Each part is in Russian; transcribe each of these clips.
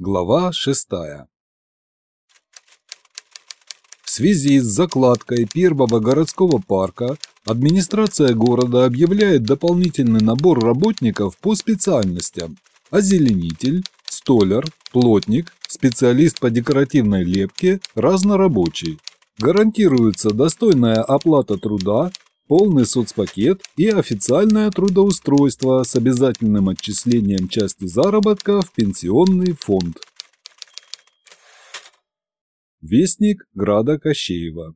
Глава 6 В связи с закладкой первого городского парка администрация города объявляет дополнительный набор работников по специальностям озеленитель, столяр, плотник, специалист по декоративной лепке, разнорабочий. Гарантируется достойная оплата труда, полный соцпакет и официальное трудоустройство с обязательным отчислением части заработка в пенсионный фонд. Вестник Града Кощеева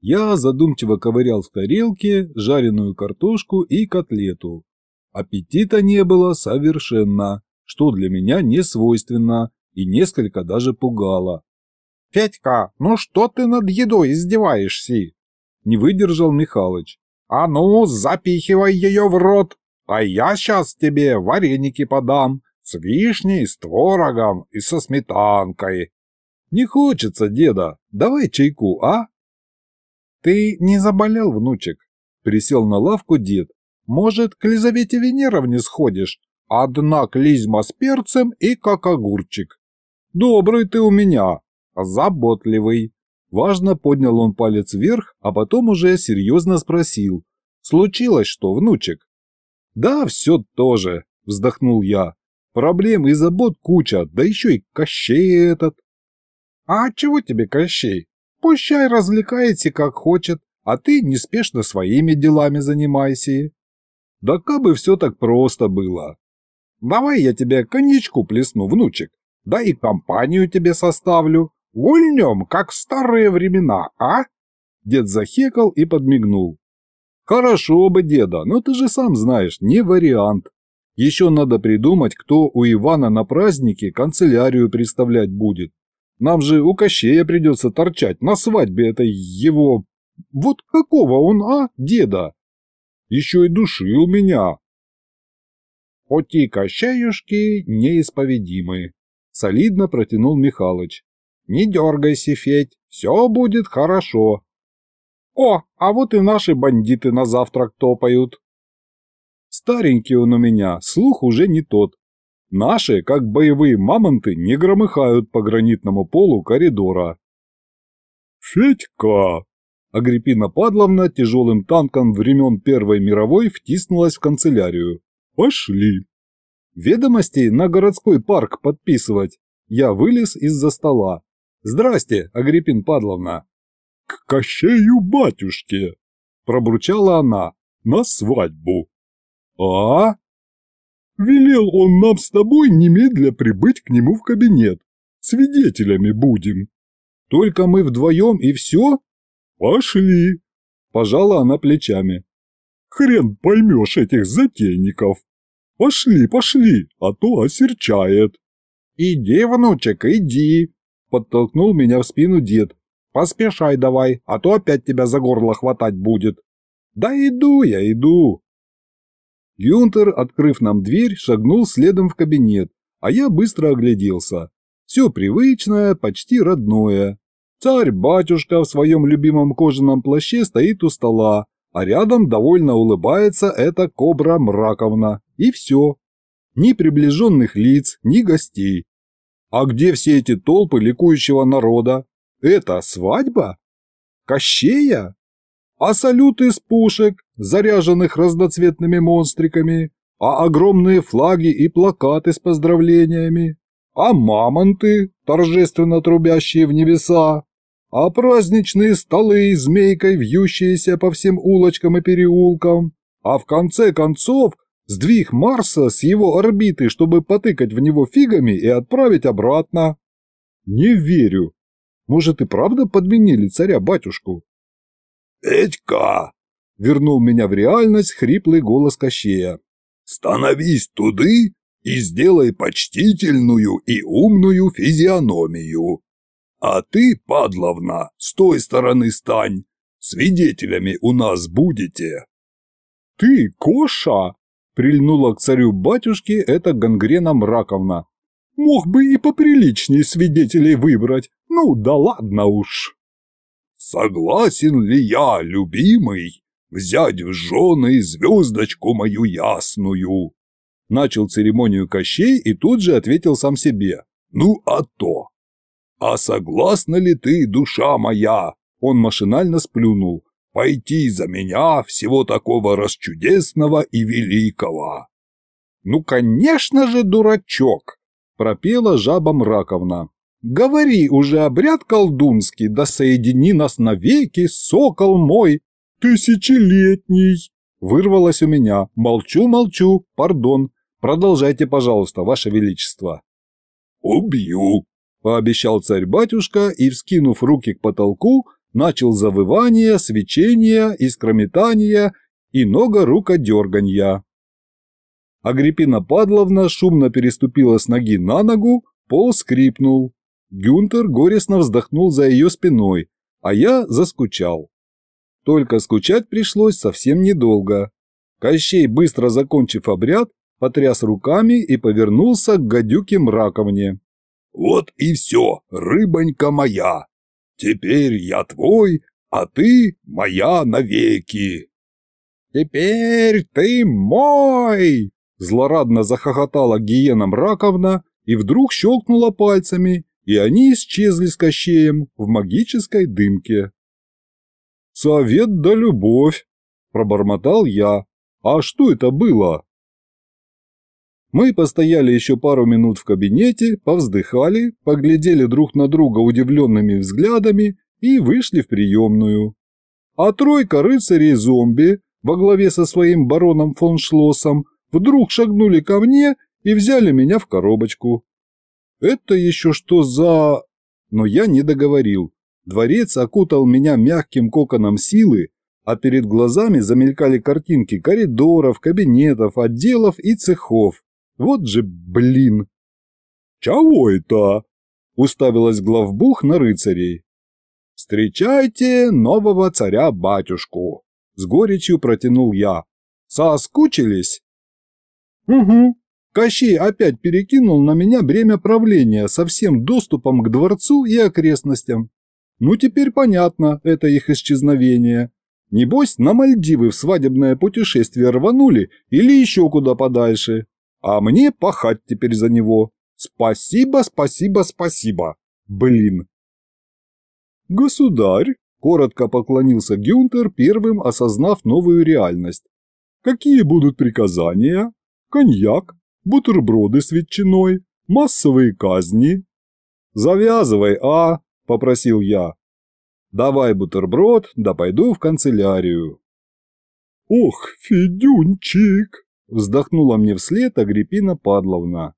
Я задумчиво ковырял в тарелке жареную картошку и котлету. Аппетита не было совершенно, что для меня не свойственно и несколько даже пугало. «Петька, ну что ты над едой издеваешься?» Не выдержал Михалыч. «А ну, запихивай ее в рот, а я сейчас тебе вареники подам с вишней, с творогом и со сметанкой». «Не хочется, деда, давай чайку, а?» «Ты не заболел, внучек?» Присел на лавку дед. «Может, к Лизавете Венеровне сходишь? Одна клизма с перцем и как огурчик». «Добрый ты у меня, заботливый. Важно поднял он палец вверх, а потом уже серьезно спросил. «Случилось что, внучек?» «Да, все тоже», – вздохнул я. «Проблем и забот куча, да еще и Кощей этот». «А чего тебе Кощей? Пущай развлекается как хочет, а ты неспешно своими делами занимайся». «Да кабы все так просто было». «Давай я тебе коньячку плесну, внучек, да и компанию тебе составлю. Гульнем, как в старые времена, а?» Дед захекал и подмигнул. «Хорошо бы, деда, но ты же сам знаешь, не вариант. Еще надо придумать, кто у Ивана на празднике канцелярию представлять будет. Нам же у Кощея придется торчать на свадьбе этой его... Вот какого он, а, деда? Еще и душил меня». «Оти Кощеюшки неисповедимы», — солидно протянул Михалыч. Не дергайся, Федь, все будет хорошо. О, а вот и наши бандиты на завтрак топают. Старенький он у меня, слух уже не тот. Наши, как боевые мамонты, не громыхают по гранитному полу коридора. «Федька!» Агриппина Падловна тяжелым танком времен Первой мировой втиснулась в канцелярию. «Пошли!» Ведомости на городской парк подписывать. Я вылез из-за стола. «Здрасте, Агриппин Падловна!» «К Кощею батюшке!» – пробурчала она. «На свадьбу!» «А?» «Велел он нам с тобой немедля прибыть к нему в кабинет. Свидетелями будем». «Только мы вдвоем и все?» «Пошли!» – пожала она плечами. «Хрен поймешь этих затейников. Пошли, пошли, а то осерчает». «Иди, внучек, иди!» Подтолкнул меня в спину дед. «Поспешай давай, а то опять тебя за горло хватать будет». «Да иду я, иду». Гюнтер, открыв нам дверь, шагнул следом в кабинет, а я быстро огляделся. Все привычное, почти родное. Царь-батюшка в своем любимом кожаном плаще стоит у стола, а рядом довольно улыбается эта кобра Мраковна. И все. Ни приближенных лиц, ни гостей. А где все эти толпы ликующего народа? Это свадьба? Кощея? А салюты из пушек, заряженных разноцветными монстриками? А огромные флаги и плакаты с поздравлениями? А мамонты, торжественно трубящие в небеса? А праздничные столы, змейкой вьющиеся по всем улочкам и переулкам? А в конце концов Сдвиг Марса с его орбиты, чтобы потыкать в него фигами и отправить обратно. Не верю. Может и правда подменили царя-батюшку? «Петька!» — вернул меня в реальность хриплый голос Кощея. «Становись туды и сделай почтительную и умную физиономию. А ты, падловна, с той стороны стань, свидетелями у нас будете». «Ты, Коша!» Прильнула к царю-батюшке эта гангрена Мраковна. Мог бы и поприличнее свидетелей выбрать. Ну да ладно уж. Согласен ли я, любимый, взять в жены звездочку мою ясную? Начал церемонию Кощей и тут же ответил сам себе. «Ну а то! А согласна ли ты, душа моя?» Он машинально сплюнул. «Пойти за меня, всего такого расчудесного и великого!» «Ну, конечно же, дурачок!» – пропела жаба Мраковна. «Говори уже обряд колдунский, да соедини нас навеки, сокол мой, тысячелетний!» Вырвалось у меня. Молчу, молчу, пардон. Продолжайте, пожалуйста, ваше величество. «Убью!» – пообещал царь-батюшка и, вскинув руки к потолку, начал завывание, свечение, искрометание и много рукодерганья. Агриппина Падловна шумно переступила с ноги на ногу, пол скрипнул. Гюнтер горестно вздохнул за ее спиной, а я заскучал. Только скучать пришлось совсем недолго. Кощей, быстро закончив обряд, потряс руками и повернулся к гадюке мраковне. «Вот и все, рыбонька моя! Теперь я твой, а ты моя навеки!» «Теперь ты мой!» Злорадно захохотала гиена Мраковна и вдруг щелкнула пальцами, и они исчезли с Кощеем в магической дымке. «Совет да любовь!» – пробормотал я. «А что это было?» Мы постояли еще пару минут в кабинете, повздыхали, поглядели друг на друга удивленными взглядами и вышли в приемную. А тройка рыцарей-зомби во главе со своим бароном фон Шлоссом вдруг шагнули ко мне и взяли меня в коробочку. Это еще что за... Но я не договорил. Дворец окутал меня мягким коконом силы, а перед глазами замелькали картинки коридоров, кабинетов, отделов и цехов. Вот же блин! «Чего это?» – уставилась главбух на рыцарей. «Встречайте нового царя-батюшку!» – с горечью протянул я. «Соскучились?» Угу. Кощей опять перекинул на меня бремя правления со всем доступом к дворцу и окрестностям. Ну теперь понятно, это их исчезновение. Небось, на Мальдивы в свадебное путешествие рванули или еще куда подальше. А мне пахать теперь за него. Спасибо, спасибо, спасибо. Блин. Государь, коротко поклонился Гюнтер, первым осознав новую реальность. Какие будут приказания? коньяк, бутерброды с ветчиной, массовые казни. «Завязывай, а!» – попросил я. «Давай бутерброд, да пойду в канцелярию». «Ох, Федюнчик!» – вздохнула мне вслед Агриппина Падловна.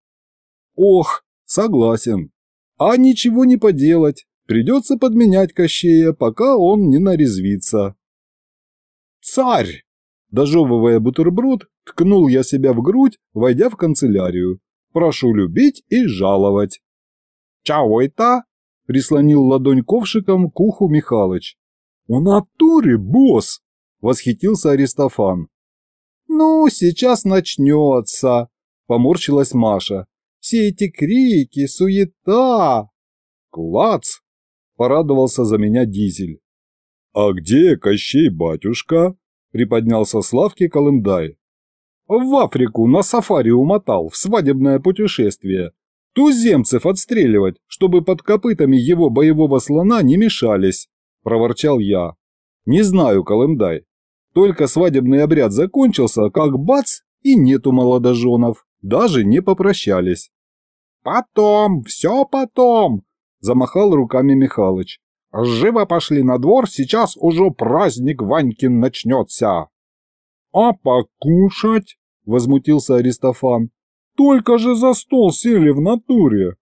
«Ох, согласен. А ничего не поделать, придется подменять Кощея, пока он не нарезвится». «Царь!» Дожевывая бутерброд, ткнул я себя в грудь, войдя в канцелярию. Прошу любить и жаловать. «Чао это?» – прислонил ладонь ковшиком к уху Михалыч. «У натуре, босс!» – восхитился Аристофан. «Ну, сейчас начнется!» – поморщилась Маша. «Все эти крики, суета!» «Клац!» – порадовался за меня Дизель. «А где Кощей батюшка?» приподнялся с лавки Колымдай. «В Африку на сафари умотал, в свадебное путешествие. Туземцев отстреливать, чтобы под копытами его боевого слона не мешались», – проворчал я. «Не знаю, Колымдай. Только свадебный обряд закончился, как бац, и нету молодоженов. Даже не попрощались». «Потом, все потом!» – замахал руками Михалыч. Живо пошли на двор, сейчас уже праздник Ванькин начнется. А покушать? Возмутился Аристофан. Только же за стол сели в натуре.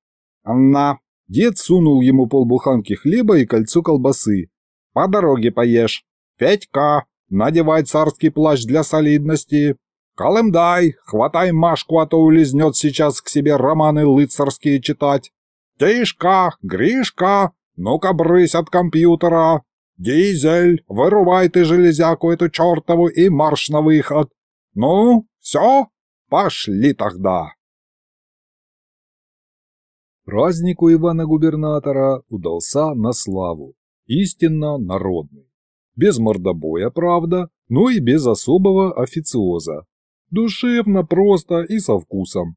На. Дед сунул ему полбуханки хлеба и кольцо колбасы. По дороге поешь. Федька, надевай царский плащ для солидности. Колымдай, хватай Машку, а то улизнет сейчас к себе романы лыцарские читать. Тишка, Гришка, «Ну-ка, брысь от компьютера! Дизель, вырубай ты железяку эту чертову и марш на выход! Ну, все, пошли тогда!» Праздник у Ивана-губернатора удался на славу, истинно народный. Без мордобоя, правда, но и без особого официоза. Душевно, просто и со вкусом.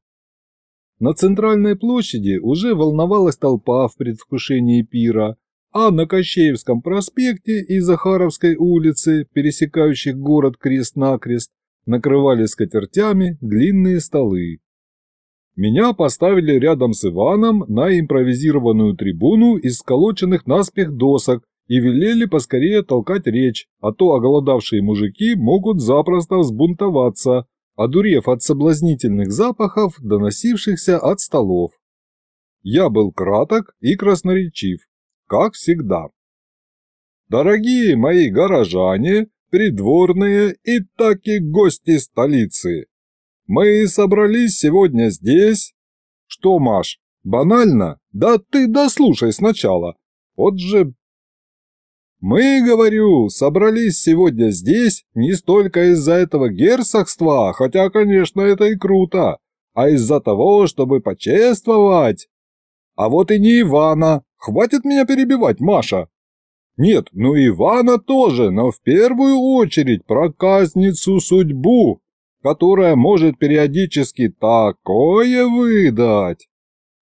На центральной площади уже волновалась толпа в предвкушении пира, а на Кощеевском проспекте и Захаровской улице, пересекающих город крест-накрест, накрывали скатертями длинные столы. Меня поставили рядом с Иваном на импровизированную трибуну из сколоченных наспех досок и велели поскорее толкать речь, а то оголодавшие мужики могут запросто взбунтоваться, одурев от соблазнительных запахов, доносившихся от столов. Я был краток и красноречив, как всегда. Дорогие мои горожане, придворные и таки гости столицы, мы собрались сегодня здесь... Что, Маш, банально? Да ты дослушай сначала. Вот же мы, говорю, собрались сегодня здесь не столько из-за этого герцогства, хотя, конечно, это и круто, а из-за того, чтобы почествовать. А вот и не Ивана. Хватит меня перебивать, Маша. Нет, ну Ивана тоже, но в первую очередь проказницу судьбу, которая может периодически такое выдать.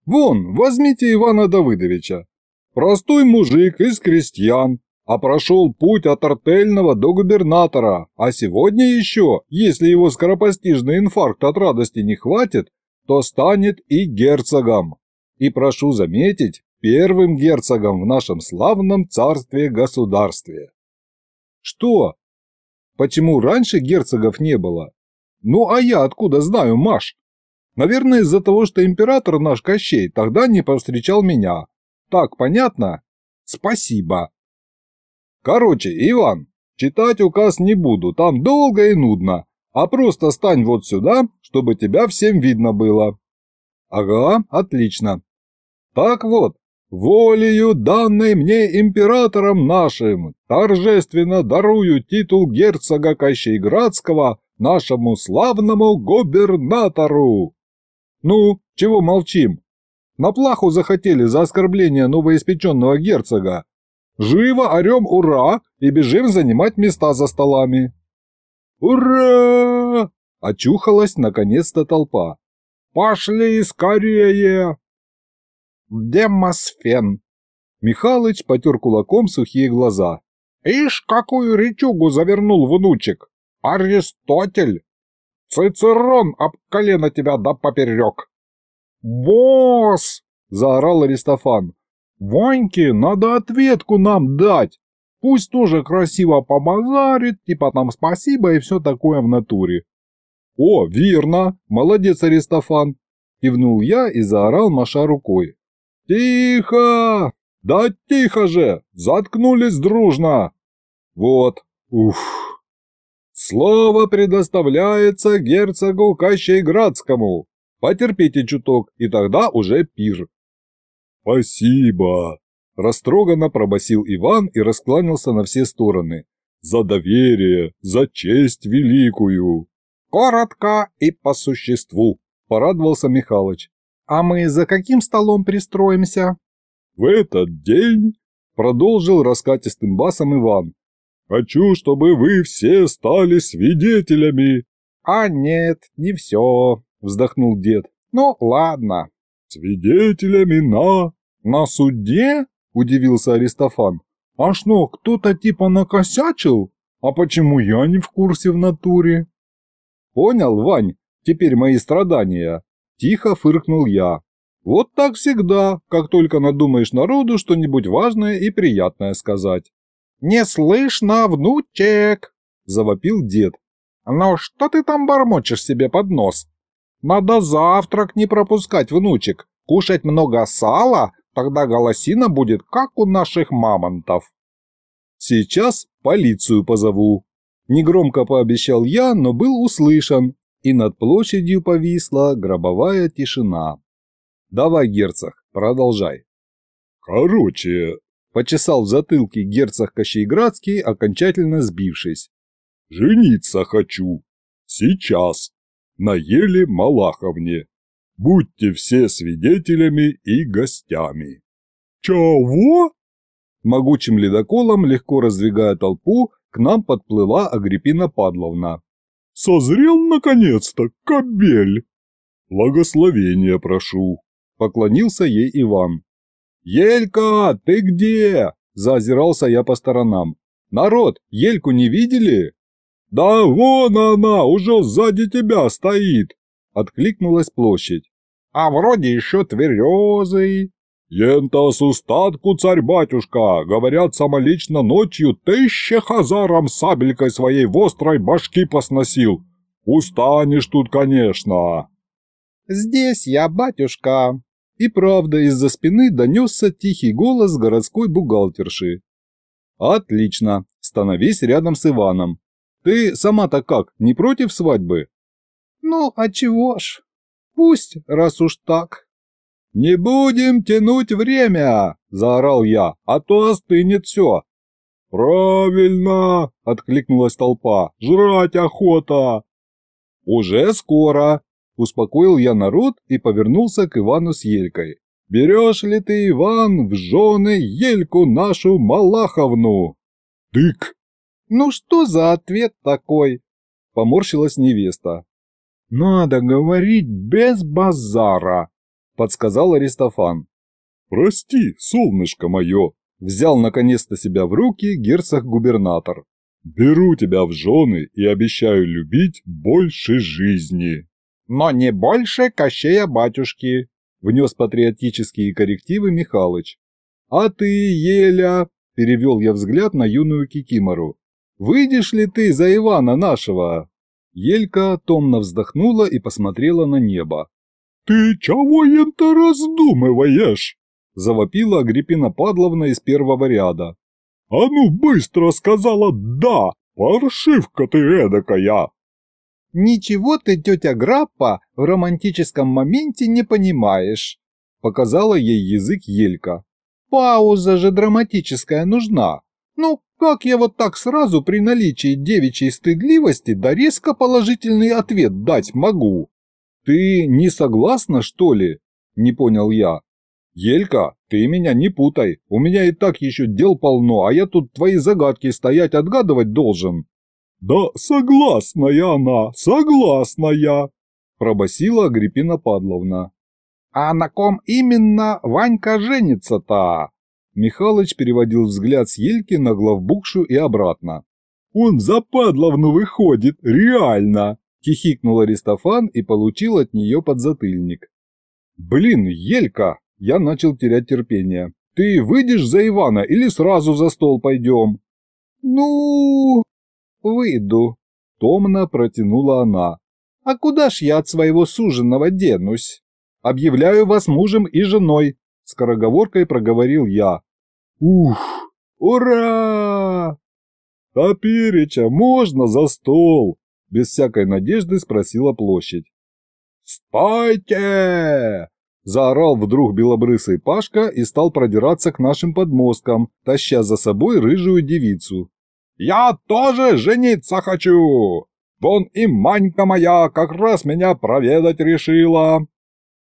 Вон, возьмите Ивана Давыдовича. Простой мужик из крестьян, а прошел путь от артельного до губернатора, а сегодня еще, если его скоропостижный инфаркт от радости не хватит, то станет и герцогом. И прошу заметить, первым герцогом в нашем славном царстве-государстве. Что? Почему раньше герцогов не было? Ну а я откуда знаю, Маш? Наверное, из-за того, что император наш Кощей тогда не повстречал меня. Так, понятно? Спасибо. Короче, Иван, читать указ не буду, там долго и нудно, а просто стань вот сюда, чтобы тебя всем видно было. Ага, отлично. Так вот, волею, данной мне императором нашим, торжественно дарую титул герцога Кощейградского нашему славному губернатору. Ну, чего молчим? На плаху захотели за оскорбление новоиспеченного герцога, Живо орем «Ура!» и бежим занимать места за столами. «Ура!» – очухалась наконец-то толпа. «Пошли скорее!» Демосфен. Михалыч потер кулаком сухие глаза. «Ишь, какую речугу завернул внучек! Аристотель! Цицерон об колено тебя да поперек!» «Босс!» – заорал Аристофан. Ваньке надо ответку нам дать. Пусть тоже красиво побазарит, типа там спасибо и все такое в натуре. О, верно, молодец Аристофан. Кивнул я и заорал, маша рукой. Тихо! Да тихо же! Заткнулись дружно! Вот, уф. Слово предоставляется герцогу Кощейградскому. Потерпите чуток, и тогда уже пир. «Спасибо!» – растроганно пробасил Иван и раскланялся на все стороны. «За доверие, за честь великую!» «Коротко и по существу!» – порадовался Михалыч. «А мы за каким столом пристроимся?» «В этот день», – продолжил раскатистым басом Иван, – «хочу, чтобы вы все стали свидетелями». «А нет, не все», – вздохнул дед. «Ну, ладно, «Свидетелями на...» «На суде?» – удивился Аристофан. «А что, кто-то типа накосячил? А почему я не в курсе в натуре?» «Понял, Вань, теперь мои страдания?» Тихо фыркнул я. «Вот так всегда, как только надумаешь народу что-нибудь важное и приятное сказать». «Не слышно, внучек!» – завопил дед. «Ну что ты там бормочешь себе под нос? Надо завтрак не пропускать, внучек. Кушать много сала, тогда голосина будет, как у наших мамонтов. Сейчас полицию позову. Негромко пообещал я, но был услышан, и над площадью повисла гробовая тишина. Давай, герцог, продолжай. Короче, почесал в затылке герцог Кощейградский, окончательно сбившись. Жениться хочу. Сейчас на Еле Малаховне. Будьте все свидетелями и гостями». «Чего?» Могучим ледоколом, легко раздвигая толпу, к нам подплыла Агриппина Падловна. Созрел наконец-то кобель!» «Благословения прошу!» – поклонился ей Иван. «Елька, ты где?» – заозирался я по сторонам. «Народ, Ельку не видели?» «Да вон она, уже сзади тебя стоит!» – откликнулась площадь. «А вроде еще тверезый!» «Ентас устатку, царь-батюшка, говорят, самолично ночью тысяча хазарам сабелькой своей вострой башки посносил. Устанешь тут, конечно!» «Здесь я, батюшка!» И правда, из-за спины донесся тихий голос городской бухгалтерши. «Отлично, становись рядом с Иваном. Ты сама-то как, не против свадьбы?» «Ну, а чего ж? Пусть, раз уж так». «Не будем тянуть время!» – заорал я, – «а то остынет все». «Правильно!» – откликнулась толпа. «Жрать охота!» «Уже скоро!» – успокоил я народ и повернулся к Ивану с Елькой. «Берешь ли ты, Иван, в жены Ельку нашу Малаховну?» «Тык!» «Ну что за ответ такой?» – поморщилась невеста. «Надо говорить без базара», – подсказал Аристофан. «Прости, солнышко мое», – взял наконец-то себя в руки герцог-губернатор. «Беру тебя в жены и обещаю любить больше жизни». «Но не больше Кощея батюшки», – внес патриотические коррективы Михалыч. «А ты, Еля», – перевел я взгляд на юную Кикимору, – «выйдешь ли ты за Ивана нашего?» Елька томно вздохнула и посмотрела на небо. «Ты чего это раздумываешь?» – завопила Агриппина Падловна из первого ряда. «А ну быстро сказала «да», паршивка ты эдакая!» «Ничего ты, тетя Граппа, в романтическом моменте не понимаешь», – показала ей язык Елька. «Пауза же драматическая нужна. Ну, как я вот так сразу при наличии девичьей стыдливости да резко положительный ответ дать могу?» «Ты не согласна, что ли?» – не понял я. «Елька, ты меня не путай, у меня и так еще дел полно, а я тут твои загадки стоять отгадывать должен». «Да согласная она, согласная!» – пробасила Агриппина Падловна. «А на ком именно Ванька женится-то?» Михалыч переводил взгляд с Ельки на главбукшу и обратно. «Он за Падловну выходит, реально!» Хихикнул Аристофан и получил от нее подзатыльник. «Блин, Елька!» Я начал терять терпение. «Ты выйдешь за Ивана или сразу за стол пойдем?» «Ну...» «Выйду», — томно протянула она. «А куда ж я от своего суженого денусь?» «Объявляю вас мужем и женой», — скороговоркой проговорил я. «Ух! Ура!» «Топереча можно за стол!» без всякой надежды спросила площадь. «Стойте!» – заорал вдруг белобрысый Пашка и стал продираться к нашим подмосткам, таща за собой рыжую девицу. «Я тоже жениться хочу! Вон и Манька моя как раз меня проведать решила!»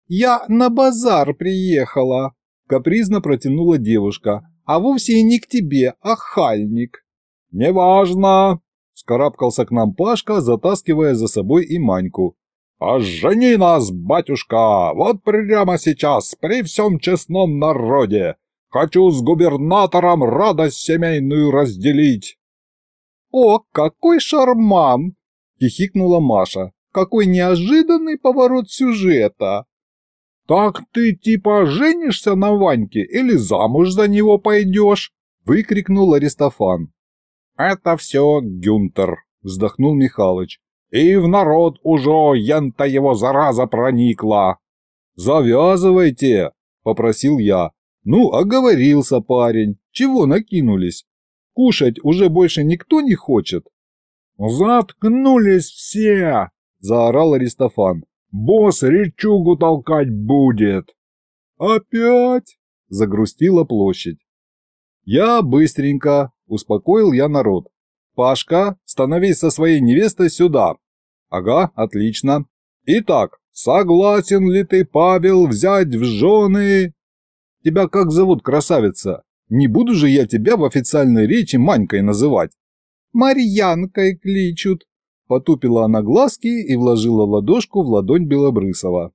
«Я на базар приехала!» – капризно протянула девушка. «А вовсе и не к тебе, а хальник!» «Неважно!» Скарабкался к нам Пашка, затаскивая за собой и Маньку. «Ожени нас, батюшка, вот прямо сейчас, при всем честном народе! Хочу с губернатором радость семейную разделить!» «О, какой шарман!» – хихикнула Маша. «Какой неожиданный поворот сюжета!» «Так ты типа женишься на Ваньке или замуж за него пойдешь?» – выкрикнул Аристофан. «Это все Гюнтер», — вздохнул Михалыч. «И в народ уже ента его зараза проникла». «Завязывайте», — попросил я. «Ну, оговорился парень. Чего накинулись? Кушать уже больше никто не хочет?» «Заткнулись все!» — заорал Аристофан. «Босс речугу толкать будет!» «Опять?» — загрустила площадь. Я быстренько, Успокоил я народ. «Пашка, становись со своей невестой сюда». «Ага, отлично. Итак, согласен ли ты, Павел, взять в жены...» «Тебя как зовут, красавица? Не буду же я тебя в официальной речи Манькой называть». «Марьянкой кличут». Потупила она глазки и вложила ладошку в ладонь Белобрысова.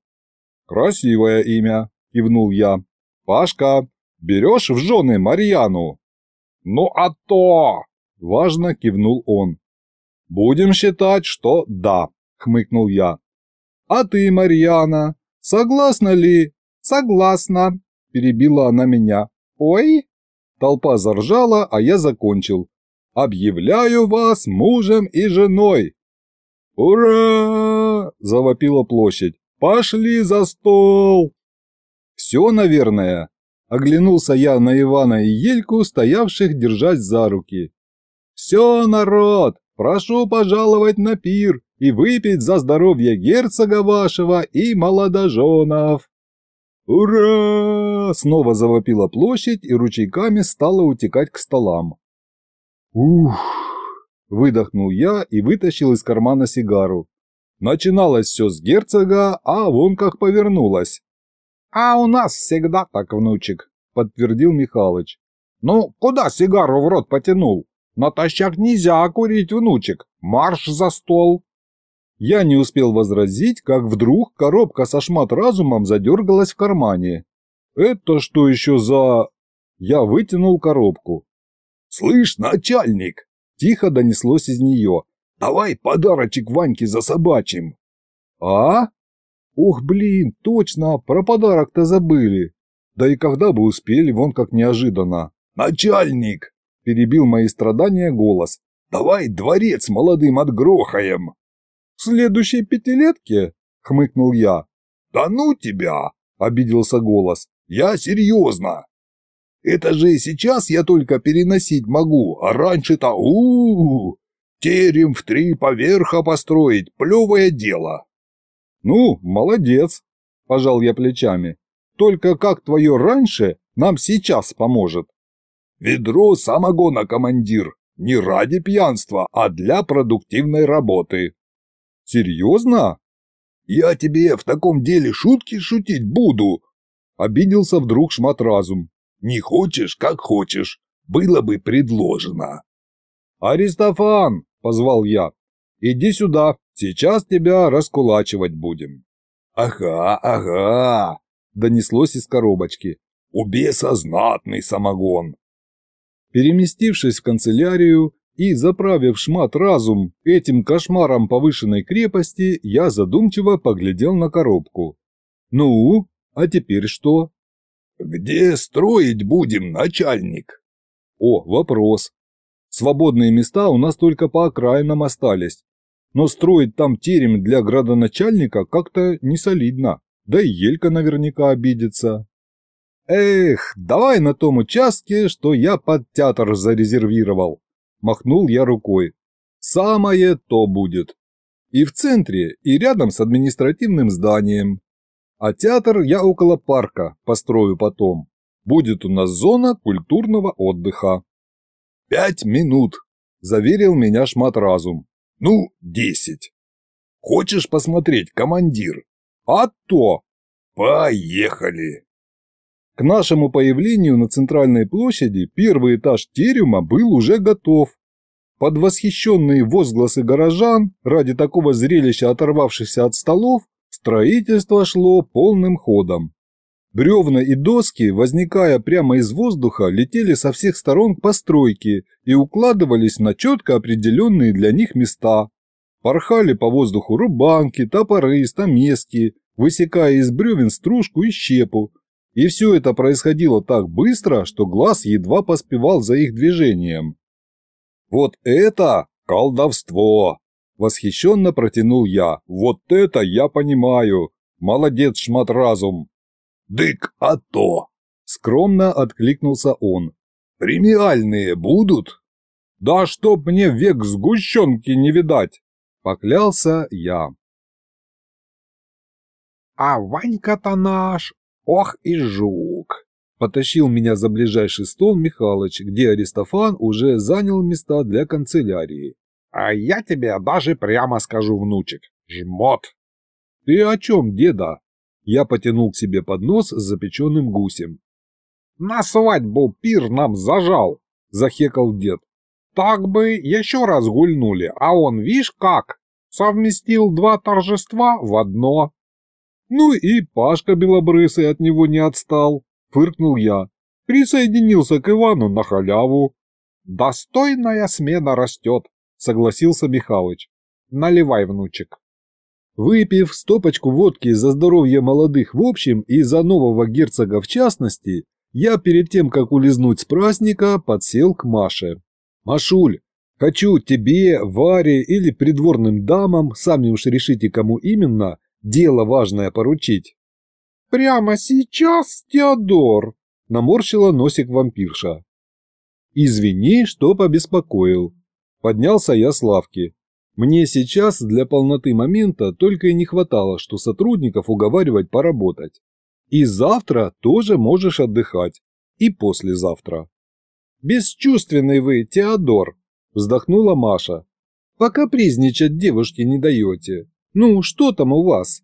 «Красивое имя», – кивнул я. «Пашка, берешь в жены Марьяну?» «Ну а то!» – важно кивнул он. «Будем считать, что да», – хмыкнул я. «А ты, Марьяна, согласна ли?» «Согласна», – перебила она меня. «Ой!» Толпа заржала, а я закончил. «Объявляю вас мужем и женой!» «Ура!» – завопила площадь. «Пошли за стол!» «Все, наверное?» – оглянулся я на Ивана и Ельку, стоявших держась за руки. «Все, народ, прошу пожаловать на пир и выпить за здоровье герцога вашего и молодоженов!» «Ура!» – снова завопила площадь и ручейками стала утекать к столам. «Ух!» – выдохнул я и вытащил из кармана сигару. Начиналось все с герцога, а вон как повернулось. «А у нас всегда так, внучек», – подтвердил Михалыч. «Ну, куда сигару в рот потянул? Натощак нельзя курить, внучек. Марш за стол!» Я не успел возразить, как вдруг коробка со шмат-разумом задергалась в кармане. «Это что еще за...» Я вытянул коробку. «Слышь, начальник!» – тихо донеслось из нее. «Давай подарочек Ваньке за собачьим!» «А? Ух, блин, точно, про подарок-то забыли. Да и когда бы успели, вон как неожиданно». «Начальник!» – перебил мои страдания голос. «Давай дворец молодым отгрохаем!» «В следующей пятилетке?» – хмыкнул я. «Да ну тебя!» – обиделся голос. «Я серьезно! Это же сейчас я только переносить могу, а раньше-то у, -у, у Терем в три поверха построить – плевое дело!» «Ну, молодец!» – пожал я плечами. «Только как твое раньше нам сейчас поможет?» «Ведро самогона, командир, не ради пьянства, а для продуктивной работы». «Серьезно?» «Я тебе в таком деле шутки шутить буду!» Обиделся вдруг шмат разум. «Не хочешь, как хочешь. Было бы предложено». «Аристофан!» – позвал я. «Иди сюда, сейчас тебя раскулачивать будем». «Ага, ага!» – донеслось из коробочки. «У беса знатный самогон!» Переместившись в канцелярию, и, заправив шмат разум этим кошмаром повышенной крепости, я задумчиво поглядел на коробку. «Ну, а теперь что?» «Где строить будем, начальник?» «О, вопрос. Свободные места у нас только по окраинам остались. Но строить там терем для градоначальника как-то не солидно. Да и Елька наверняка обидится». «Эх, давай на том участке, что я под театр зарезервировал. Махнул я рукой. Самое то будет. И в центре, и рядом с административным зданием. А театр я около парка построю потом. Будет у нас зона культурного отдыха. Пять минут, заверил меня шмат разум. Ну, десять. Хочешь посмотреть, командир? А то! Поехали! К нашему появлению на центральной площади первый этаж терема был уже готов. Под восхищенные возгласы горожан, ради такого зрелища оторвавшихся от столов, строительство шло полным ходом. Бревна и доски, возникая прямо из воздуха, летели со всех сторон к постройке и укладывались на четко определенные для них места. Порхали по воздуху рубанки, топоры, стамески, высекая из бревен стружку и щепу, и все это происходило так быстро, что глаз едва поспевал за их движением. «Вот это колдовство!» – восхищенно протянул я. «Вот это я понимаю! Молодец, шмат-разум!» «Дык, а то!» – скромно откликнулся он. «Премиальные будут?» «Да чтоб мне век сгущенки не видать!» – поклялся я. «А Ванька-то наш Ох и жук! Потащил меня за ближайший стол Михалыч, где Аристофан уже занял места для канцелярии. А я тебе даже прямо скажу, внучек, жмот. Ты о чем, деда? Я потянул к себе поднос с запеченным гусем. На свадьбу пир нам зажал, захекал дед. Так бы еще раз гульнули, а он, вишь как, Совместил два торжества в одно. Ну и Пашка Белобрысый от него не отстал, фыркнул я. Присоединился к Ивану на халяву. Достойная смена растет, согласился Михалыч. Наливай, внучек. Выпив стопочку водки за здоровье молодых в общем и за нового герцога в частности, я перед тем, как улизнуть с праздника, подсел к Маше. «Машуль, хочу тебе, Варе или придворным дамам, сами уж решите, кому именно, дело важное поручить». «Прямо сейчас, Теодор!» – наморщила носик вампирша. «Извини, что побеспокоил». Поднялся я с лавки. Мне сейчас для полноты момента только и не хватало, что сотрудников уговаривать поработать. И завтра тоже можешь отдыхать. И послезавтра. «Бесчувственный вы, Теодор!» – вздохнула Маша. «Пока призничать девушке не даете. Ну, что там у вас?»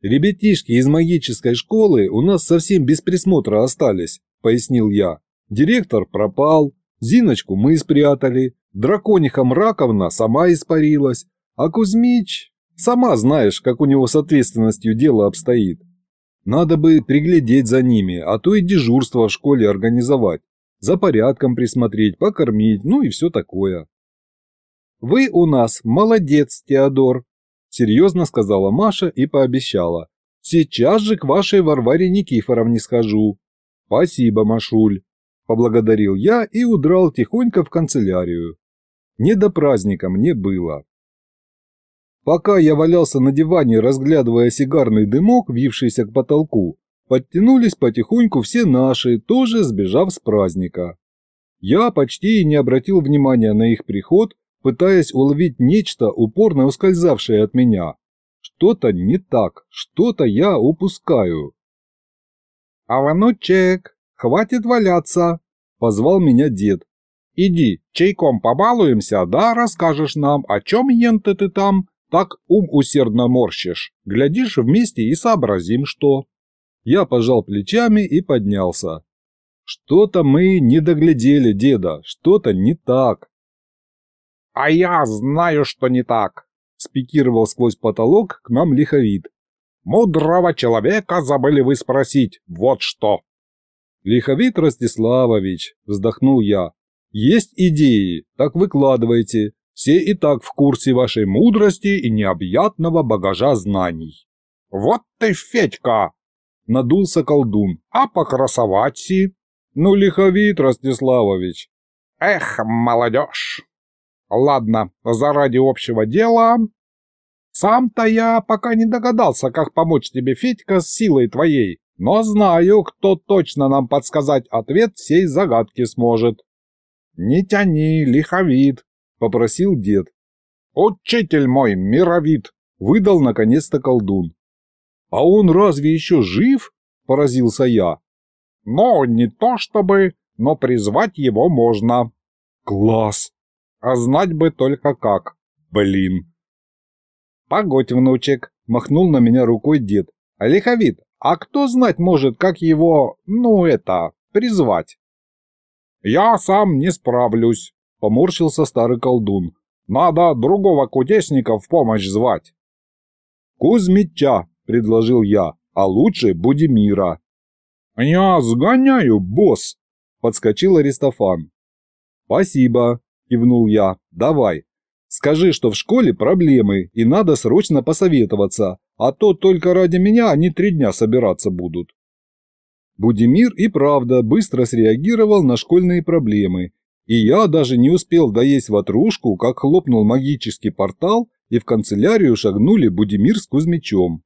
«Ребятишки из магической школы у нас совсем без присмотра остались», – пояснил я. «Директор пропал, Зиночку мы спрятали, дракониха Мраковна сама испарилась, а Кузьмич... Сама знаешь, как у него с ответственностью дело обстоит. Надо бы приглядеть за ними, а то и дежурство в школе организовать, за порядком присмотреть, покормить, ну и все такое. «Вы у нас молодец, Теодор», – серьезно сказала Маша и пообещала. «Сейчас же к вашей Варваре Никифоровне схожу». «Спасибо, Машуль», – поблагодарил я и удрал тихонько в канцелярию. Не до праздника мне было. Пока я валялся на диване, разглядывая сигарный дымок, вившийся к потолку, подтянулись потихоньку все наши, тоже сбежав с праздника. Я почти и не обратил внимания на их приход, пытаясь уловить нечто, упорно ускользавшее от меня. Что-то не так, что-то я упускаю. «А внучек, хватит валяться!» – позвал меня дед, Иди, чайком побалуемся, да расскажешь нам, о чем ента ты там так ум усердно морщишь. Глядишь вместе и сообразим, что. Я пожал плечами и поднялся. Что-то мы не доглядели, деда, что-то не так. А я знаю, что не так, спикировал сквозь потолок к нам лиховид. Мудрого человека забыли вы спросить, вот что. Лиховид Ростиславович, вздохнул я, есть идеи, так выкладывайте. Все и так в курсе вашей мудрости и необъятного багажа знаний. Вот ты, Федька! Надулся колдун. А покрасовать си? Ну, лиховит, Ростиславович. Эх, молодежь. Ладно, заради общего дела. Сам-то я пока не догадался, как помочь тебе, Федька, с силой твоей, но знаю, кто точно нам подсказать ответ всей загадки сможет. «Не тяни, лиховид», — попросил дед. «Учитель мой, мировид», — выдал наконец-то колдун. «А он разве еще жив?» — поразился я. «Но не то чтобы, но призвать его можно». «Класс!» «А знать бы только как. Блин!» «Погодь, внучек», — махнул на меня рукой дед. «Лиховид, а кто знать может, как его, ну это, призвать?» «Я сам не справлюсь», — поморщился старый колдун. «Надо другого кудесника в помощь звать». «Кузьмича», — предложил я, — «а лучше Будимира». «Я сгоняю, босс», — подскочил Аристофан. «Спасибо», — кивнул я, — «давай. Скажи, что в школе проблемы и надо срочно посоветоваться, а то только ради меня они три дня собираться будут». Будимир и правда быстро среагировал на школьные проблемы, и я даже не успел доесть ватрушку, как хлопнул магический портал, и в канцелярию шагнули Будимир с Кузьмичом.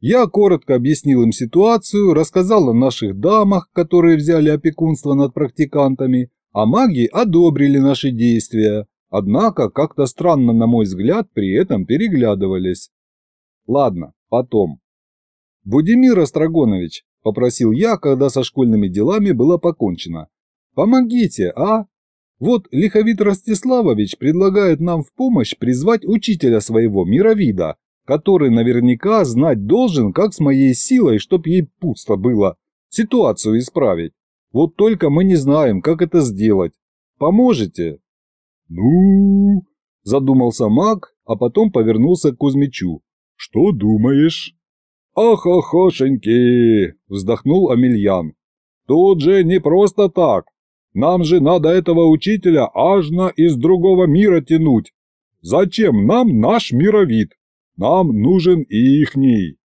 Я коротко объяснил им ситуацию, рассказал о наших дамах, которые взяли опекунство над практикантами, а маги одобрили наши действия, однако как-то странно, на мой взгляд, при этом переглядывались. Ладно, потом. Будимир Острогонович, – попросил я, когда со школьными делами было покончено. «Помогите, а? Вот Лиховит Ростиславович предлагает нам в помощь призвать учителя своего, Мировида, который наверняка знать должен, как с моей силой, чтоб ей пусто было, ситуацию исправить. Вот только мы не знаем, как это сделать. Поможете?» «Ну...» – задумался маг, а потом повернулся к Кузьмичу. «Что думаешь?» «Ах, охошеньки!» – вздохнул Амельян. «Тут же не просто так. Нам же надо этого учителя аж на из другого мира тянуть. Зачем нам наш мировид? Нам нужен ихний».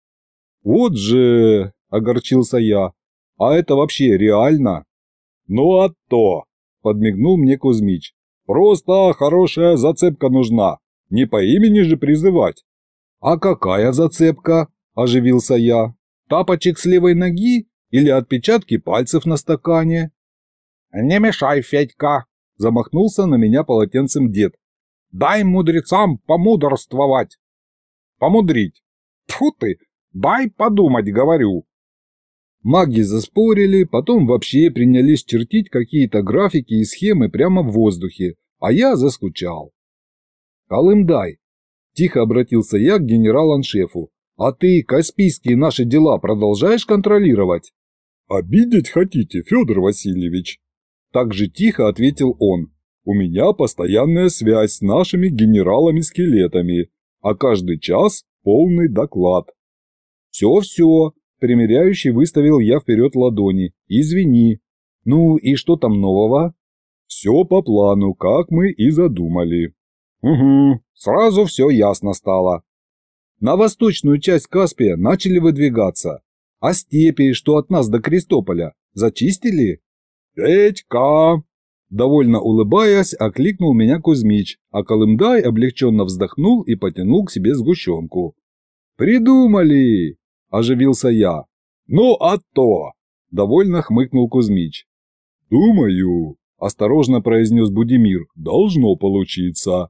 «Вот же!» – огорчился я. «А это вообще реально?» «Ну а то!» – подмигнул мне Кузьмич. «Просто хорошая зацепка нужна. Не по имени же призывать». «А какая зацепка?» – оживился я. «Тапочек с левой ноги или отпечатки пальцев на стакане?» «Не мешай, Федька!» – замахнулся на меня полотенцем дед. «Дай мудрецам помудрствовать!» «Помудрить! Тьфу ты! Дай подумать, говорю!» Маги заспорили, потом вообще принялись чертить какие-то графики и схемы прямо в воздухе, а я заскучал. «Колымдай!» – тихо обратился я к генерал-аншефу. «А ты Каспийские наши дела продолжаешь контролировать?» «Обидеть хотите, Федор Васильевич?» Так же тихо ответил он. «У меня постоянная связь с нашими генералами-скелетами, а каждый час полный доклад». «Все-все», – примеряющий выставил я вперед ладони. «Извини». «Ну и что там нового?» «Все по плану, как мы и задумали». «Угу, сразу все ясно стало». На восточную часть Каспия начали выдвигаться. А степи, что от нас до Крестополя, зачистили? «Петька!» Довольно улыбаясь, окликнул меня Кузьмич, а Колымдай облегченно вздохнул и потянул к себе сгущенку. «Придумали!» – оживился я. «Ну а то!» – довольно хмыкнул Кузьмич. «Думаю», – осторожно произнес Будимир, – «должно получиться».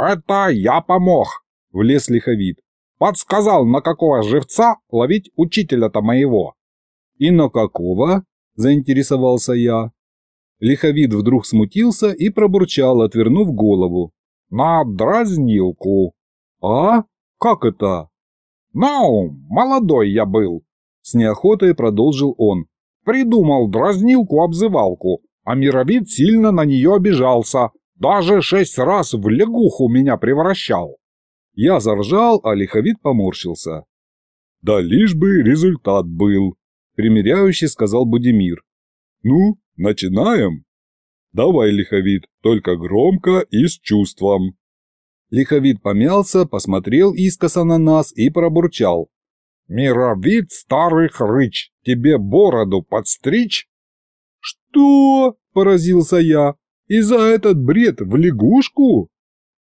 «Это я помог!» – влез лиховид. «Подсказал, на какого живца ловить учителя-то моего». «И на какого?» – заинтересовался я. Лиховид вдруг смутился и пробурчал, отвернув голову. «На дразнилку». «А? Как это?» «Ну, молодой я был», – с неохотой продолжил он. «Придумал дразнилку-обзывалку, а мировид сильно на нее обижался, даже шесть раз в лягуху меня превращал». Я заржал, а лиховид поморщился. «Да лишь бы результат был», – примиряющий сказал Будимир. «Ну, начинаем?» «Давай, лиховид, только громко и с чувством». Лиховид помялся, посмотрел искоса на нас и пробурчал. «Мировид старый хрыч, тебе бороду подстричь?» «Что?» – поразился я. «И за этот бред в лягушку?»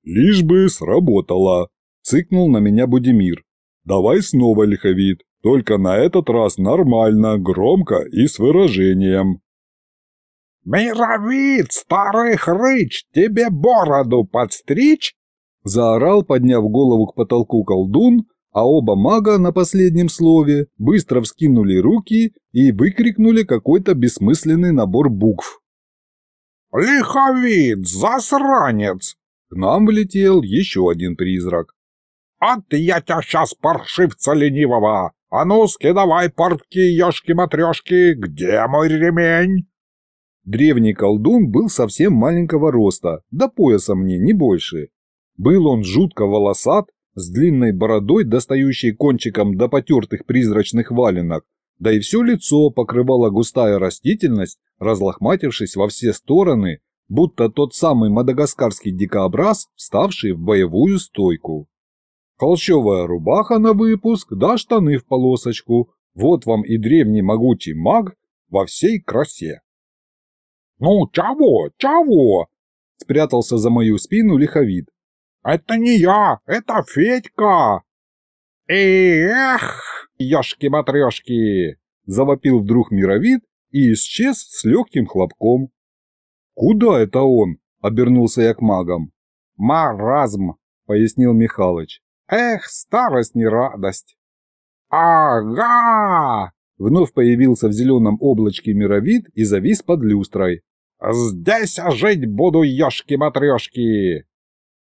«Лишь бы сработало», – цыкнул на меня Будимир. «Давай снова, лиховид, только на этот раз нормально, громко и с выражением». «Мировид, старый хрыч, тебе бороду подстричь?» Заорал, подняв голову к потолку колдун, а оба мага на последнем слове быстро вскинули руки и выкрикнули какой-то бессмысленный набор букв. «Лиховид, засранец!» К нам влетел еще один призрак. «От я тебя сейчас, паршивца ленивого! А ну-ски давай портки, ешки-матрешки, где мой ремень?» Древний колдун был совсем маленького роста, до пояса мне, не больше. Был он жутко волосат, с длинной бородой, достающей кончиком до потертых призрачных валенок, да и все лицо покрывала густая растительность, разлохматившись во все стороны, будто тот самый мадагаскарский дикообраз, вставший в боевую стойку. Холщовая рубаха на выпуск, да штаны в полосочку. Вот вам и древний могучий маг во всей красе. «Ну, чего, чего?» – спрятался за мою спину лиховид. «Это не я, это Федька!» «Эх, ешки-матрешки!» – завопил вдруг мировид и исчез с легким хлопком. «Куда это он?» – обернулся я к магам. «Маразм!» – пояснил Михалыч. «Эх, старость не радость!» «Ага!» Вновь появился в зеленом облачке мировид и завис под люстрой. «Здесь жить буду, ешки-матрешки!»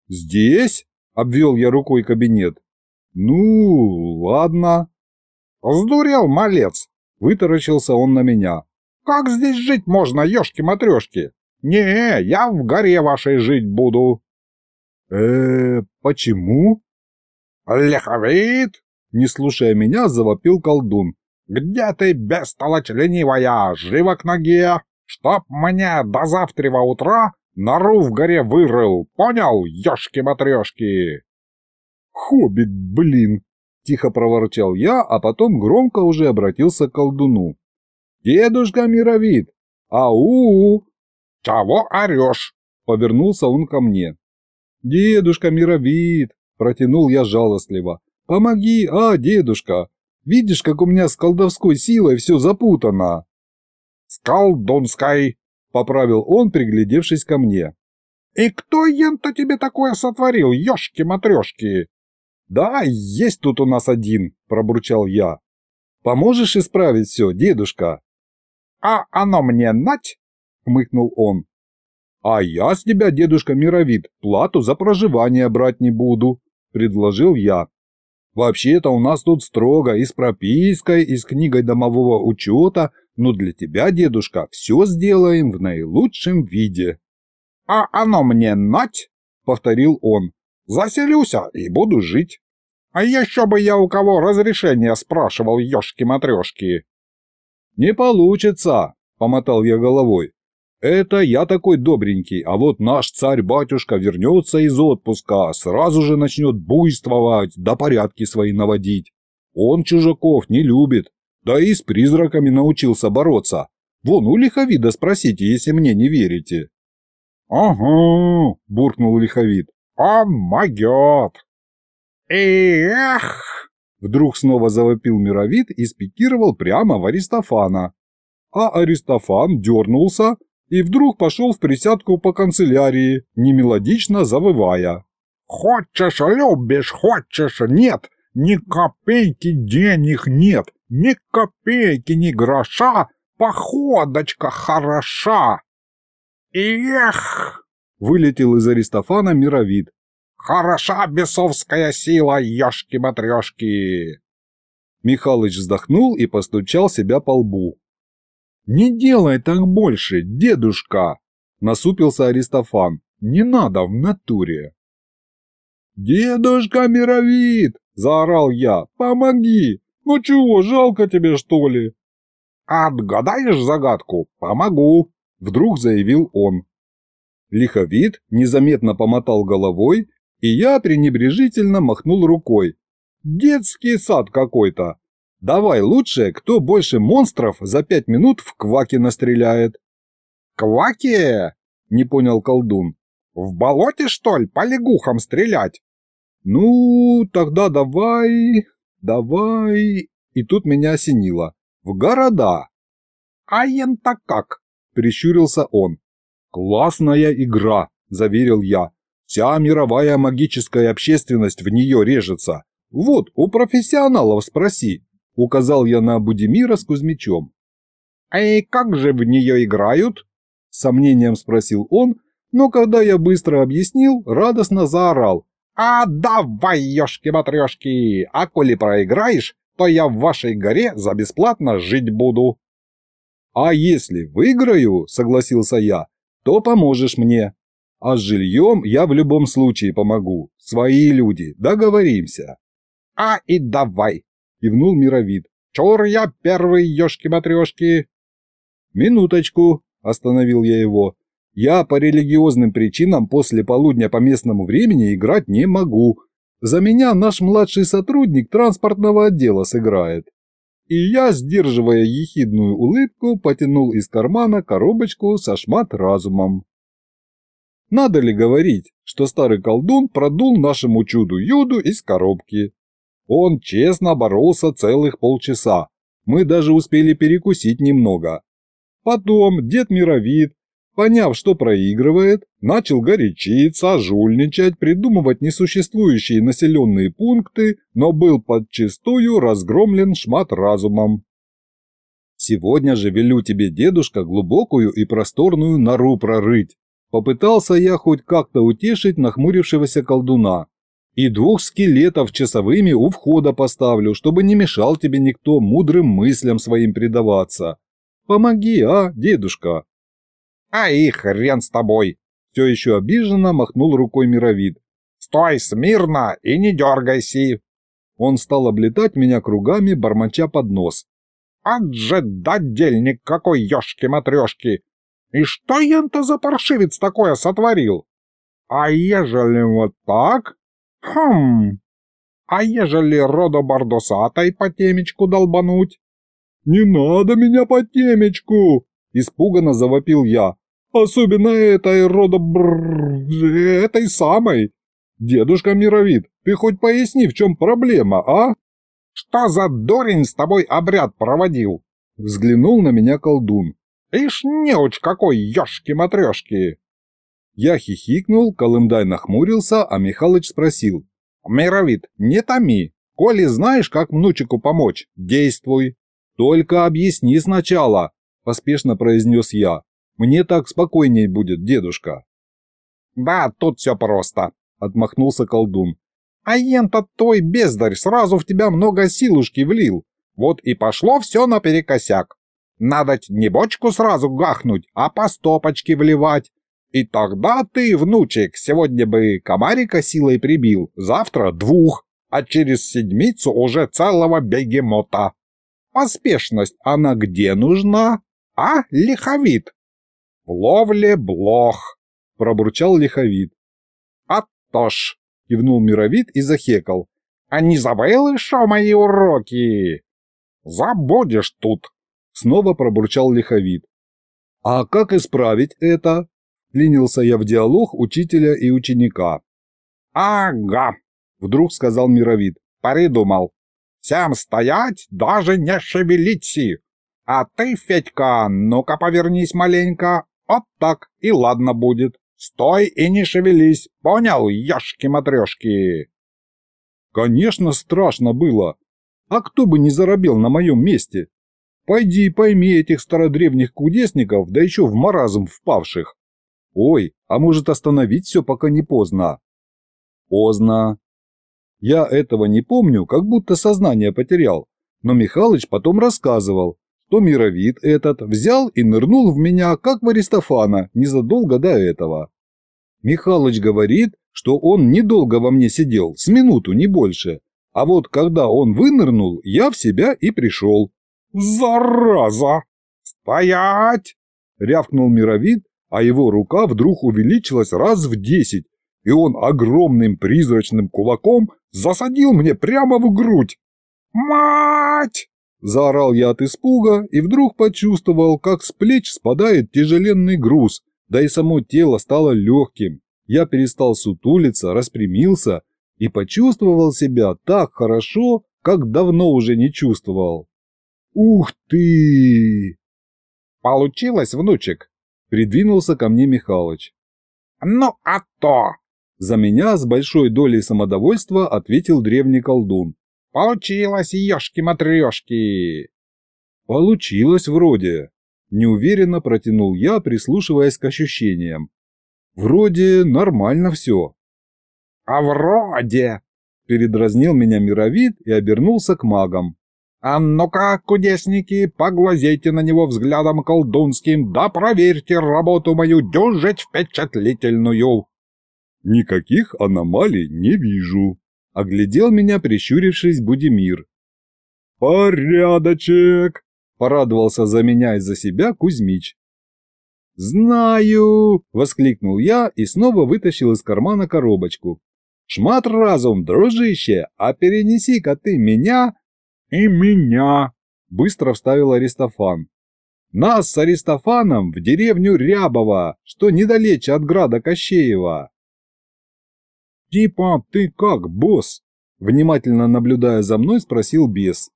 «Здесь?» – обвел я рукой кабинет. «Ну, ладно». «Сдурел, малец!» – вытаращился он на меня. «Как здесь жить можно, ешки-матрешки? Не, я в горе вашей жить буду». э почему?» «Лиховит!» Не слушая меня, завопил колдун. «Где ты, бестолочь ленивая? Живо к ноге! Чтоб мне до завтрава утра нору в горе вырыл, понял, ёшки-матрёшки?» «Хоббит, блин!» – тихо проворчал я, а потом громко уже обратился к колдуну. «Дедушка Мировид! Ау!» «Чего орёшь?» – повернулся он ко мне. «Дедушка Мировид!» – протянул я жалостливо. «Помоги, а, дедушка! Видишь, как у меня с колдовской силой все запутано!» «С колдунской!» – поправил он, приглядевшись ко мне. «И кто ен-то тебе такое сотворил, ёшки-матрёшки?» «Да, есть тут у нас один», – пробурчал я. «Поможешь исправить все, дедушка?» «А оно мне нать?» – хмыкнул он. «А я с тебя, дедушка Мировид, плату за проживание брать не буду», – предложил я. «Вообще-то у нас тут строго и с пропиской, и с книгой домового учета, но для тебя, дедушка, все сделаем в наилучшем виде». «А оно мне нать?» – повторил он. Заселюся и буду жить. А еще бы я у кого разрешение спрашивал, ешки-матрешки. Не получится, помотал я головой. Это я такой добренький, а вот наш царь-батюшка вернется из отпуска, сразу же начнет буйствовать, да порядки свои наводить. Он чужаков не любит, да и с призраками научился бороться. Вон у лиховида спросите, если мне не верите. «Ага», – буркнул лиховид. Он могет. Эх! Вдруг снова завопил мировид и спикировал прямо в Аристофана. А Аристофан дернулся и вдруг пошел в присядку по канцелярии, немелодично завывая. «Хочешь, любишь, хочешь, нет, ни копейки денег нет, ни копейки, ни гроша, походочка хороша!» «Эх!» Вылетел из Аристофана мировид. «Хороша бесовская сила, ешки-матрешки!» Михалыч вздохнул и постучал себя по лбу. «Не делай так больше, дедушка!» Насупился Аристофан. «Не надо в натуре!» «Дедушка Мировид!» – заорал я. «Помоги! Ну чего, жалко тебе, что ли?» «Отгадаешь загадку? Помогу!» – вдруг заявил он. Лиховид незаметно помотал головой, и я пренебрежительно махнул рукой. «Детский сад какой-то! Давай лучше, кто больше монстров за пять минут в кваке настреляет!» «Кваке?» – не понял колдун. «В болоте, что ли, по лягухам стрелять?» «Ну, тогда давай, давай...» И тут меня осенило. «В города!» «А ен-то как?» – прищурился он. «Классная игра», – заверил я. «Вся мировая магическая общественность в нее режется. Вот, у профессионалов спроси», – указал я на Будимира с Кузьмичом. «А и как же в нее играют?» – сомнением спросил он, но когда я быстро объяснил, радостно заорал. «А давай, ешки-матрешки! А коли проиграешь, то я в вашей горе за бесплатно жить буду!» «А если выиграю, — согласился я, то поможешь мне. А с жильем я в любом случае помогу. Свои люди, договоримся. А и давай, кивнул Мировид. Чур я первый, ешки-матрешки. Минуточку, остановил я его. Я по религиозным причинам после полудня по местному времени играть не могу. За меня наш младший сотрудник транспортного отдела сыграет. И я, сдерживая ехидную улыбку, потянул из кармана коробочку со шмат разумом. Надо ли говорить, что старый колдун продул нашему чуду-юду из коробки? Он честно боролся целых полчаса. Мы даже успели перекусить немного. Потом дед Мировид, Поняв, что проигрывает, начал горячиться, жульничать, придумывать несуществующие населенные пункты, но был подчистую разгромлен шмат разумом. Сегодня же велю тебе, дедушка, глубокую и просторную нору прорыть. Попытался я хоть как-то утешить нахмурившегося колдуна. И двух скелетов часовыми у входа поставлю, чтобы не мешал тебе никто мудрым мыслям своим предаваться. Помоги, а, дедушка? А и хрен с тобой!» Все еще обиженно махнул рукой мировид. Стой смирно и не дергайся!» Он стал облетать меня кругами, бормоча под нос. «Отжидательник какой, ешки-матрешки! И что ян-то за паршивец такое сотворил? А ежели вот так? Хм! А ежели рода Бардосатой по темечку долбануть?» «Не надо меня по темечку!» – испуганно завопил я. «Особенно этой рода этой самой. Дедушка Мировид, ты хоть поясни, в чем проблема, а?» «Что за дурень с тобой обряд проводил?» Взглянул на меня колдун. «Ишь, неуч какой, ешки-матрешки!» Я хихикнул, Колымдай нахмурился, а Михалыч спросил. «Мировид, не томи. Коли знаешь, как внучику помочь, действуй». «Только объясни сначала», – поспешно произнес я. «Мне так спокойней будет, дедушка». «Да, тут все просто», – отмахнулся колдун. А ен-то твой бездарь сразу в тебя много силушки влил. Вот и пошло все наперекосяк. Надо не бочку сразу гахнуть, а по стопочке вливать. И тогда ты, внучек, сегодня бы комарика силой прибил, завтра двух, а через седмицу уже целого бегемота. Поспешность она где нужна? А, лиховид? В блох, пробурчал лиховид. А то ж, — кивнул мировид и захекал. «А не забыл еще мои уроки?» «Забудешь тут!» — снова пробурчал лиховид. «А как исправить это?» — клинился я в диалог учителя и ученика. «Ага!» — вдруг сказал мировид. «Придумал. Всем стоять, даже не шевелиться. А ты, Федька, ну-ка повернись маленько. Вот так, и ладно будет. Стой и не шевелись, понял, яшки-матрешки?» Конечно, страшно было. А кто бы не заробел на моем месте? Пойди пойми этих стародревних кудесников, да еще в маразм впавших. Ой, а может остановить все, пока не поздно? Поздно. Я этого не помню, как будто сознание потерял, но Михалыч потом рассказывал, что мировид этот взял и нырнул в меня, как в Аристофана, незадолго до этого. Михалыч говорит, что он недолго во мне сидел, с минуту, не больше. А вот когда он вынырнул, я в себя и пришел. «Зараза! Стоять!» — рявкнул мировид, а его рука вдруг увеличилась раз в десять, и он огромным призрачным кулаком засадил мне прямо в грудь. «Мать!» Заорал я от испуга и вдруг почувствовал, как с плеч спадает тяжеленный груз, да и само тело стало легким. Я перестал сутулиться, распрямился и почувствовал себя так хорошо, как давно уже не чувствовал. «Ух ты!» «Получилось, внучек?» – придвинулся ко мне Михалыч. «Ну а то!» За меня с большой долей самодовольства ответил древний колдун. Получилось, ешки-матрешки!» «Получилось вроде», – неуверенно протянул я, прислушиваясь к ощущениям. «Вроде нормально все». «А вроде!» – передразнил меня мировид и обернулся к магам. «А ну-ка, кудесники, поглазейте на него взглядом колдунским, да проверьте работу мою дюжить впечатлительную!» «Никаких аномалий не вижу», Оглядел меня, прищурившись, Будимир. «Порядочек!» – порадовался за меня и за себя Кузьмич. «Знаю!» – воскликнул я и снова вытащил из кармана коробочку. «Шмат разум, дружище, а перенеси-ка ты меня и меня!» – быстро вставил Аристофан. «Нас с Аристофаном в деревню Рябова, что недалече от града Кощеева!» «Типа ты как, босс?» Внимательно наблюдая за мной, спросил бес.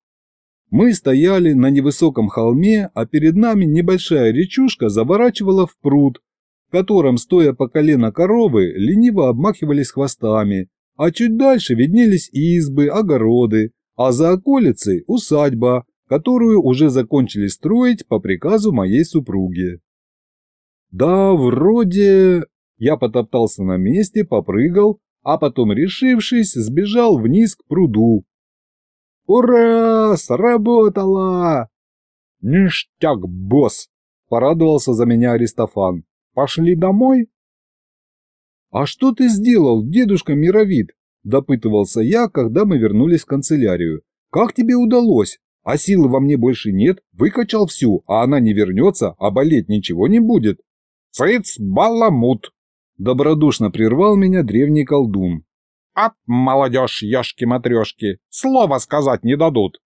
Мы стояли на невысоком холме, а перед нами небольшая речушка заворачивала в пруд, в котором, стоя по колено коровы, лениво обмахивались хвостами, а чуть дальше виднелись избы, огороды, а за околицей усадьба, которую уже закончили строить по приказу моей супруги. Да, вроде... Я потоптался на месте, попрыгал, а потом, решившись, сбежал вниз к пруду. «Ура! Сработало!» «Ништяк, босс!» – порадовался за меня Аристофан. «Пошли домой?» «А что ты сделал, дедушка Мировид?» – допытывался я, когда мы вернулись в канцелярию. «Как тебе удалось? А силы во мне больше нет, выкачал всю, а она не вернется, а болеть ничего не будет». «Цыц, баламут!» – добродушно прервал меня древний колдун. «Ап, молодежь, ешки-матрешки, слова сказать не дадут!»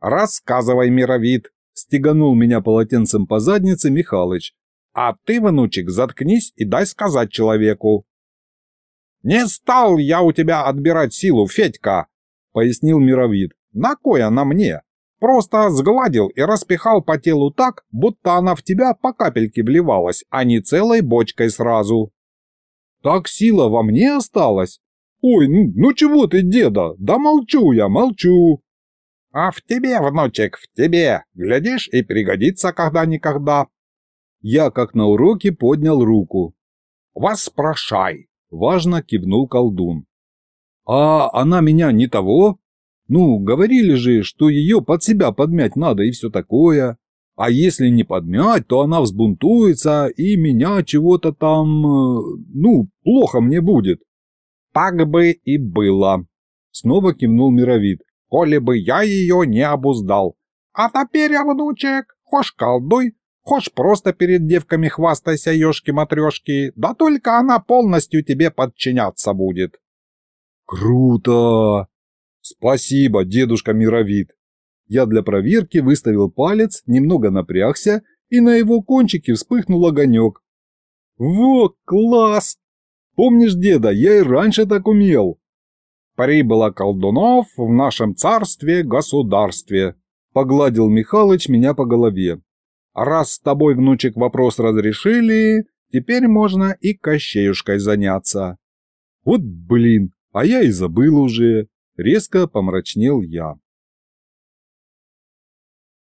«Рассказывай, мировид!» – стеганул меня полотенцем по заднице Михалыч. «А ты, внучек, заткнись и дай сказать человеку!» «Не стал я у тебя отбирать силу, Федька!» – пояснил мировид. «На кой она мне? Просто сгладил и распихал по телу так, будто она в тебя по капельке вливалась, а не целой бочкой сразу». «Так сила во мне осталась? Ой, ну, ну чего ты, деда? Да молчу я, молчу!» «А в тебе, внучек, в тебе! Глядишь, и пригодится когда-никогда!» Я, как на уроке, поднял руку. «Воспрошай!» — важно кивнул колдун. «А она меня не того? Ну, говорили же, что ее под себя подмять надо и все такое. А если не подмять, то она взбунтуется, и меня чего-то там... Э, ну, плохо мне будет». «Так бы и было!» — снова кивнул Мировид коли бы я ее не обуздал. А теперь, внучек, хошь колдуй, хошь просто перед девками хвастайся, ешки-матрешки, да только она полностью тебе подчиняться будет. Круто! Спасибо, дедушка Мировид. Я для проверки выставил палец, немного напрягся, и на его кончике вспыхнул огонек. Во, класс! Помнишь, деда, я и раньше так умел. Прибыло колдунов в нашем царстве-государстве», — погладил Михалыч меня по голове. «Раз с тобой, внучек, вопрос разрешили, теперь можно и Кощеюшкой заняться». «Вот блин, а я и забыл уже», — резко помрачнел я.